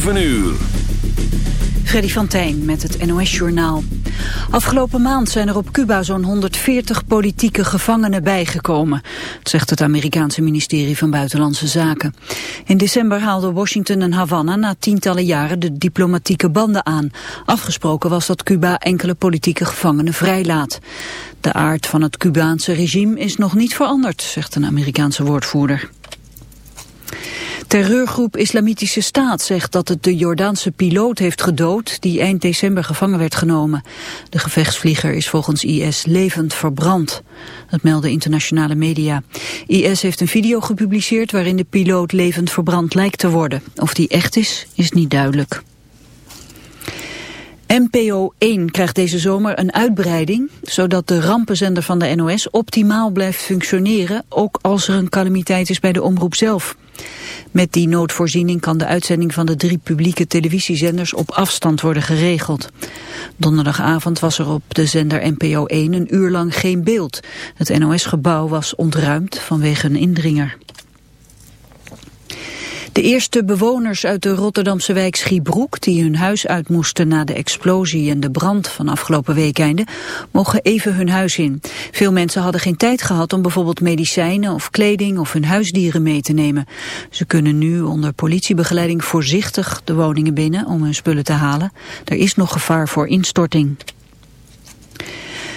7 uur. Freddy van Tijn met het NOS-journaal. Afgelopen maand zijn er op Cuba zo'n 140 politieke gevangenen bijgekomen. Zegt het Amerikaanse ministerie van Buitenlandse Zaken. In december haalden Washington en Havana na tientallen jaren de diplomatieke banden aan. Afgesproken was dat Cuba enkele politieke gevangenen vrijlaat. De aard van het Cubaanse regime is nog niet veranderd, zegt een Amerikaanse woordvoerder. Terreurgroep Islamitische Staat zegt dat het de Jordaanse piloot heeft gedood die eind december gevangen werd genomen. De gevechtsvlieger is volgens IS levend verbrand. Dat melden internationale media. IS heeft een video gepubliceerd waarin de piloot levend verbrand lijkt te worden. Of die echt is, is niet duidelijk. NPO 1 krijgt deze zomer een uitbreiding, zodat de rampenzender van de NOS optimaal blijft functioneren, ook als er een calamiteit is bij de omroep zelf. Met die noodvoorziening kan de uitzending van de drie publieke televisiezenders op afstand worden geregeld. Donderdagavond was er op de zender NPO 1 een uur lang geen beeld. Het NOS-gebouw was ontruimd vanwege een indringer. De eerste bewoners uit de Rotterdamse wijk Schiebroek... die hun huis uit moesten na de explosie en de brand van afgelopen weekende... mogen even hun huis in. Veel mensen hadden geen tijd gehad om bijvoorbeeld medicijnen of kleding... of hun huisdieren mee te nemen. Ze kunnen nu onder politiebegeleiding voorzichtig de woningen binnen... om hun spullen te halen. Er is nog gevaar voor instorting.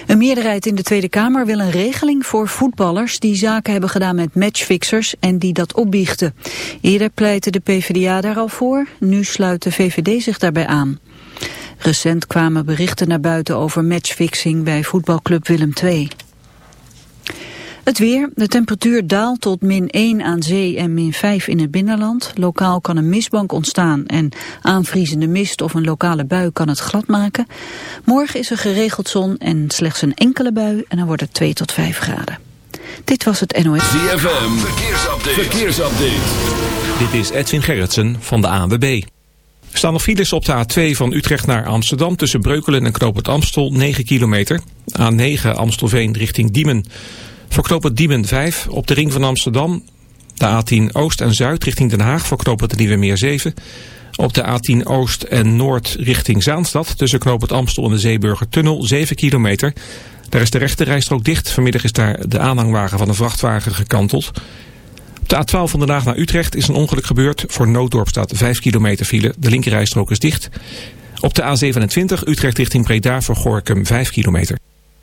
Een meerderheid in de Tweede Kamer wil een regeling voor voetballers die zaken hebben gedaan met matchfixers en die dat opbiechten. Eerder pleitte de PvdA daar al voor, nu sluit de VVD zich daarbij aan. Recent kwamen berichten naar buiten over matchfixing bij voetbalclub Willem II. Het weer. De temperatuur daalt tot min 1 aan zee en min 5 in het binnenland. Lokaal kan een mistbank ontstaan en aanvriezende mist of een lokale bui kan het glad maken. Morgen is er geregeld zon en slechts een enkele bui en dan wordt het 2 tot 5 graden. Dit was het NOS. ZFM. Verkeersupdate. Verkeersupdate. Dit is Edwin Gerritsen van de ANWB. Er staan nog files op de A2 van Utrecht naar Amsterdam... tussen Breukelen en Knoop het Amstel, 9 kilometer. A9 Amstelveen richting Diemen. Voor Diemen 5 op de ring van Amsterdam. De A10 Oost en Zuid richting Den Haag voor knooppunt de Nieuwe Meer 7. Op de A10 Oost en Noord richting Zaanstad tussen knooppunt Amstel en de Zeeburger Tunnel 7 kilometer. Daar is de rechte rijstrook dicht. Vanmiddag is daar de aanhangwagen van een vrachtwagen gekanteld. Op de A12 van Den Haag naar Utrecht is een ongeluk gebeurd. Voor Nooddorp staat 5 kilometer file. De linkerrijstrook is dicht. Op de A27 Utrecht richting Breda voor Gorkum 5 kilometer.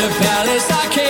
the palace I came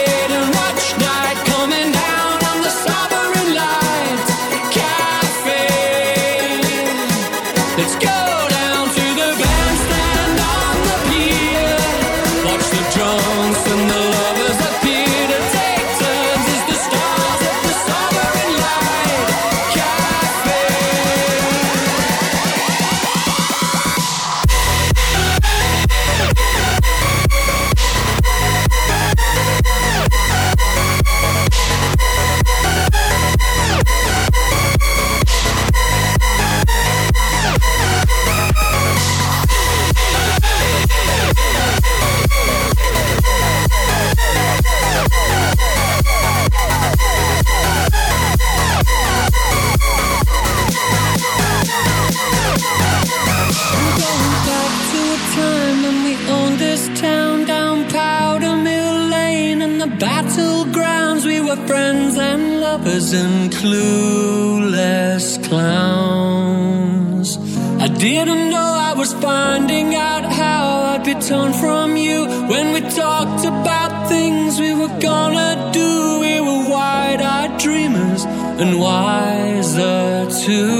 Torn from you when we talked about things we were gonna do. We were wide-eyed dreamers and wiser too.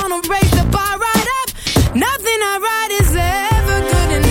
gonna raise the bar right up. Nothing I write is ever good enough.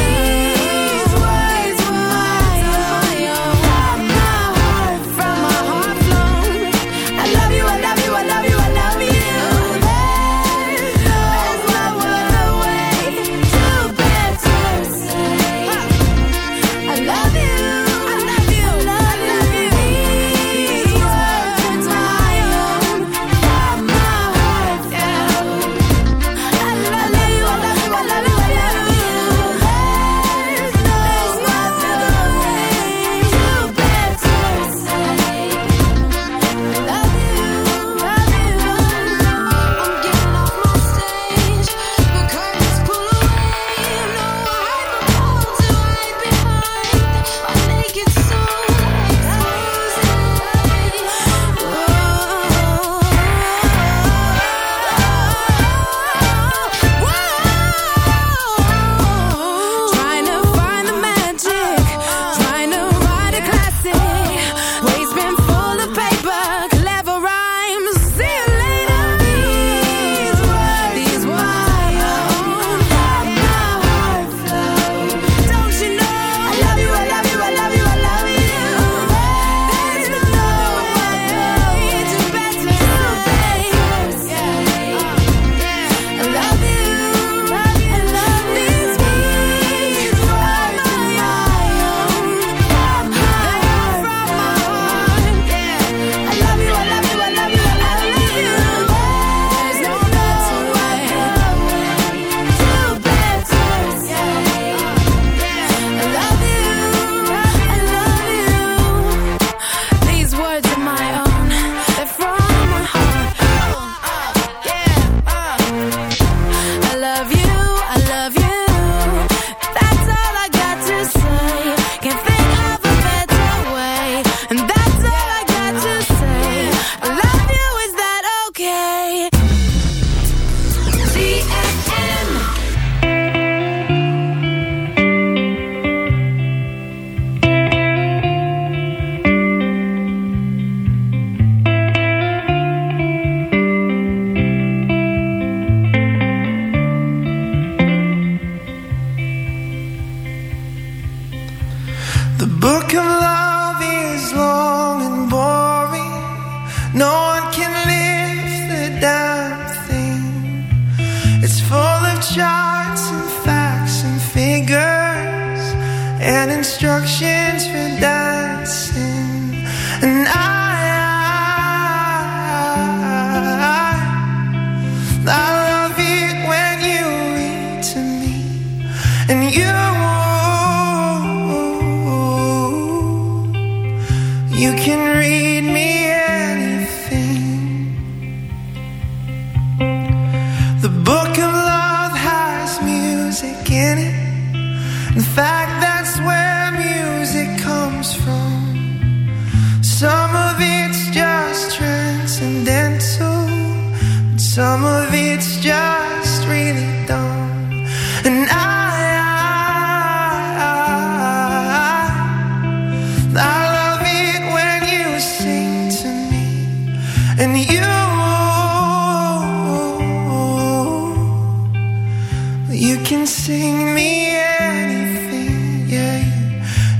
sing me anything, yeah.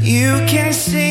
You can sing.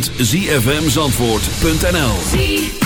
www.zfmzandvoort.nl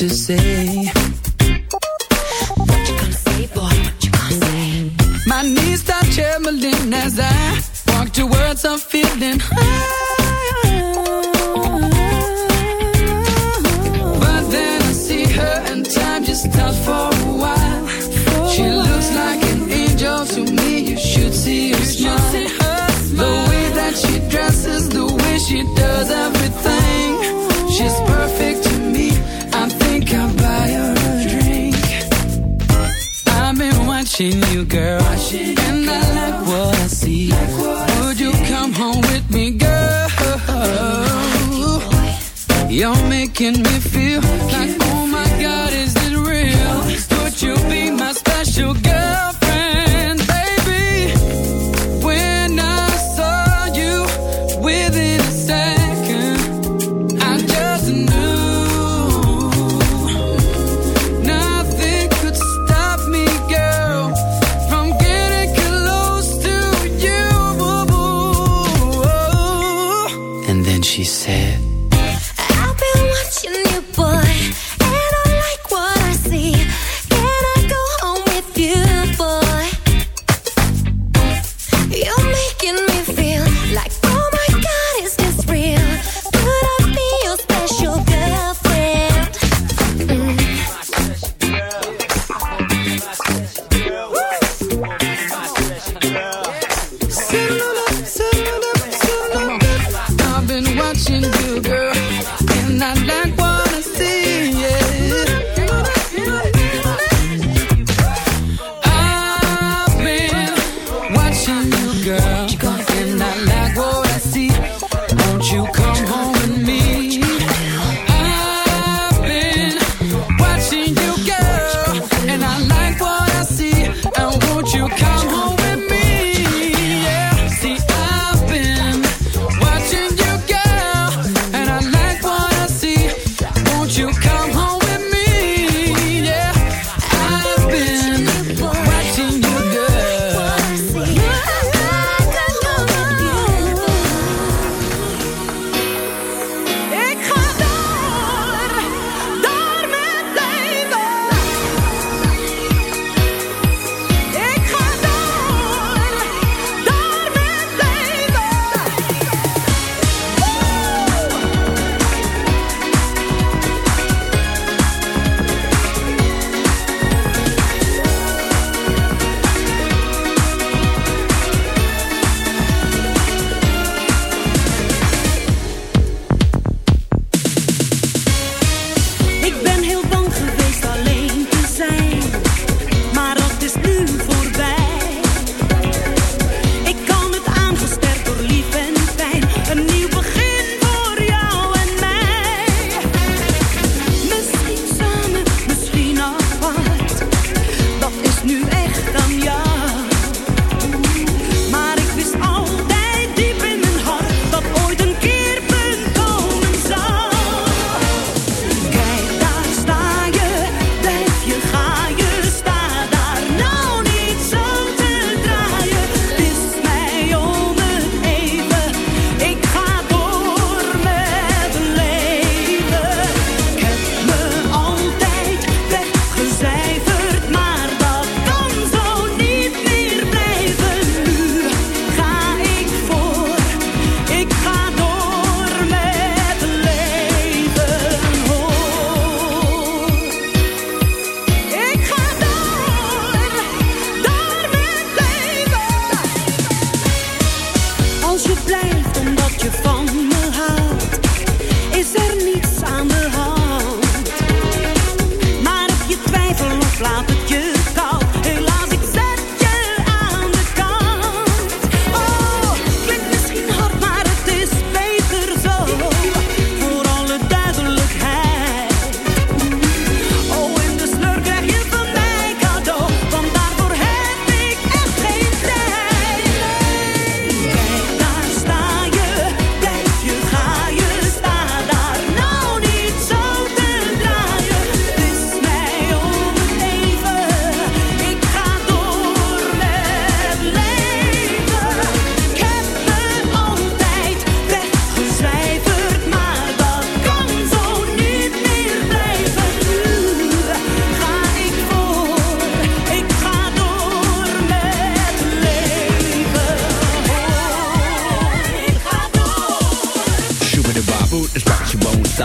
to say.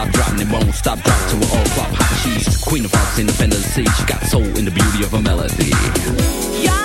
stop dropping, it won't stop drop till we're all flop. Hot, she's queen of hearts, independent sea. She got soul in the beauty of her melody. Yeah.